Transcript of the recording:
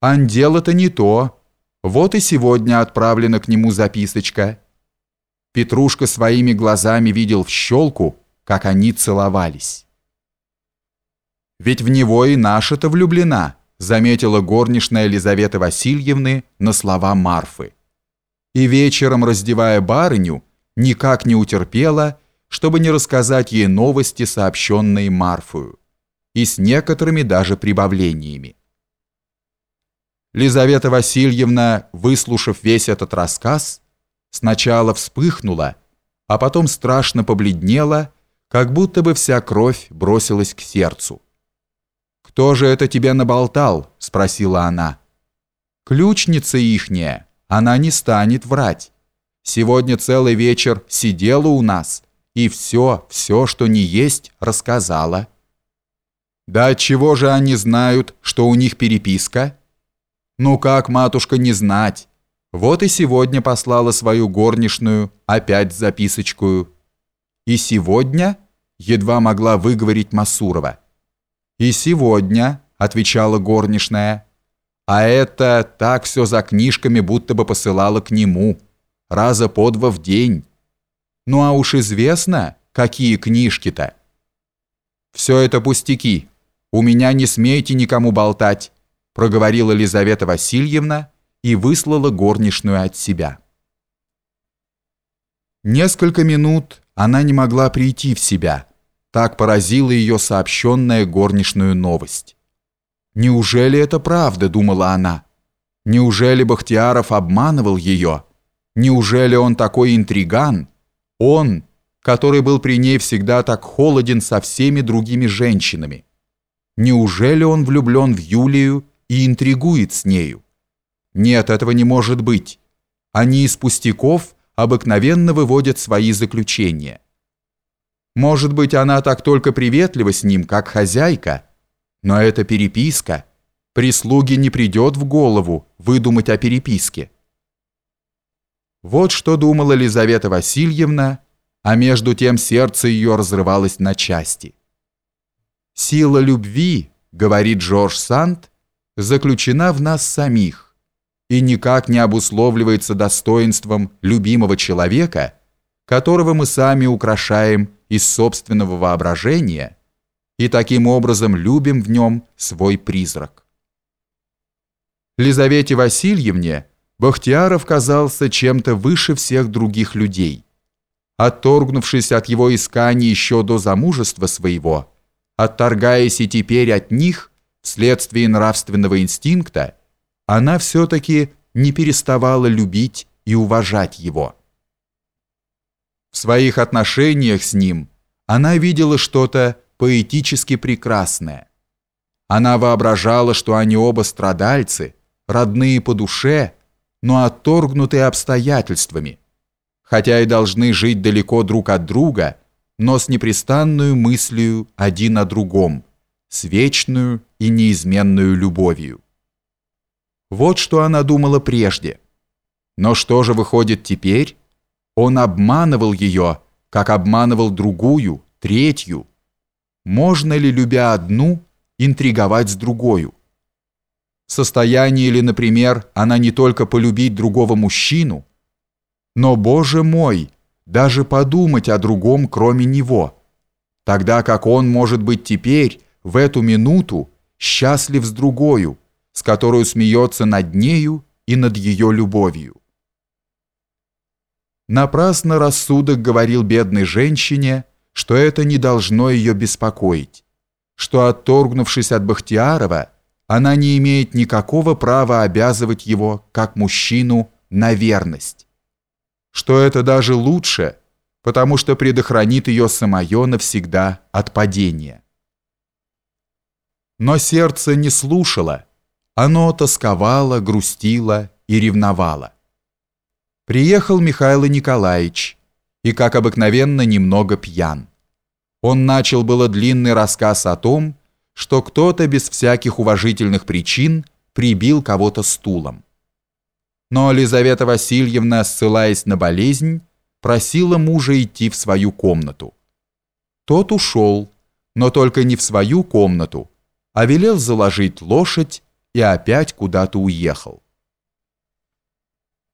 Ан дело-то не то. Вот и сегодня отправлена к нему записочка. Петрушка своими глазами видел в щелку, как они целовались. «Ведь в него и наша-то влюблена», заметила горничная Елизаветы Васильевны на слова Марфы. И вечером, раздевая барыню, никак не утерпела, чтобы не рассказать ей новости, сообщенные Марфою, и с некоторыми даже прибавлениями. Лизавета Васильевна, выслушав весь этот рассказ, сначала вспыхнула, а потом страшно побледнела, как будто бы вся кровь бросилась к сердцу. «Кто же это тебе наболтал?» – спросила она. «Ключница ихняя, она не станет врать. Сегодня целый вечер сидела у нас и все, все, что не есть, рассказала». «Да чего же они знают, что у них переписка?» Ну как, матушка, не знать? Вот и сегодня послала свою горничную опять записочку. И сегодня едва могла выговорить Масурова. И сегодня, отвечала горничная. А это так все за книжками будто бы посылала к нему, раза по два в день. Ну а уж известно, какие книжки-то. Все это пустяки. У меня не смейте никому болтать проговорила Лизавета Васильевна и выслала горничную от себя. Несколько минут она не могла прийти в себя. Так поразила ее сообщенная горничную новость. «Неужели это правда?» – думала она. «Неужели Бахтияров обманывал ее? Неужели он такой интриган? Он, который был при ней всегда так холоден со всеми другими женщинами? Неужели он влюблен в Юлию и интригует с нею. Нет, этого не может быть. Они из пустяков обыкновенно выводят свои заключения. Может быть, она так только приветлива с ним, как хозяйка, но это переписка. Прислуге не придет в голову выдумать о переписке. Вот что думала Лизавета Васильевна, а между тем сердце ее разрывалось на части. «Сила любви», — говорит Жорж Санд, — заключена в нас самих и никак не обусловливается достоинством любимого человека, которого мы сами украшаем из собственного воображения и таким образом любим в нем свой призрак. Лизавете Васильевне Бахтияров казался чем-то выше всех других людей. Отторгнувшись от его исканий еще до замужества своего, отторгаясь и теперь от них – вследствие нравственного инстинкта, она все-таки не переставала любить и уважать его. В своих отношениях с ним она видела что-то поэтически прекрасное. Она воображала, что они оба страдальцы, родные по душе, но отторгнутые обстоятельствами, хотя и должны жить далеко друг от друга, но с непрестанную мыслью один о другом – с вечную и неизменную любовью. Вот что она думала прежде. Но что же выходит теперь? Он обманывал ее, как обманывал другую, третью. Можно ли, любя одну, интриговать с другою? В состоянии ли, например, она не только полюбить другого мужчину, но, Боже мой, даже подумать о другом, кроме него, тогда как он может быть теперь в эту минуту счастлив с другою, с которой смеется над нею и над ее любовью. Напрасно рассудок говорил бедной женщине, что это не должно ее беспокоить, что, отторгнувшись от Бахтиярова, она не имеет никакого права обязывать его, как мужчину, на верность, что это даже лучше, потому что предохранит ее самое навсегда от падения. Но сердце не слушало, оно тосковало, грустило и ревновало. Приехал Михаил Николаевич и, как обыкновенно, немного пьян. Он начал было длинный рассказ о том, что кто-то без всяких уважительных причин прибил кого-то стулом. Но Елизавета Васильевна, ссылаясь на болезнь, просила мужа идти в свою комнату. Тот ушел, но только не в свою комнату, а велел заложить лошадь и опять куда-то уехал.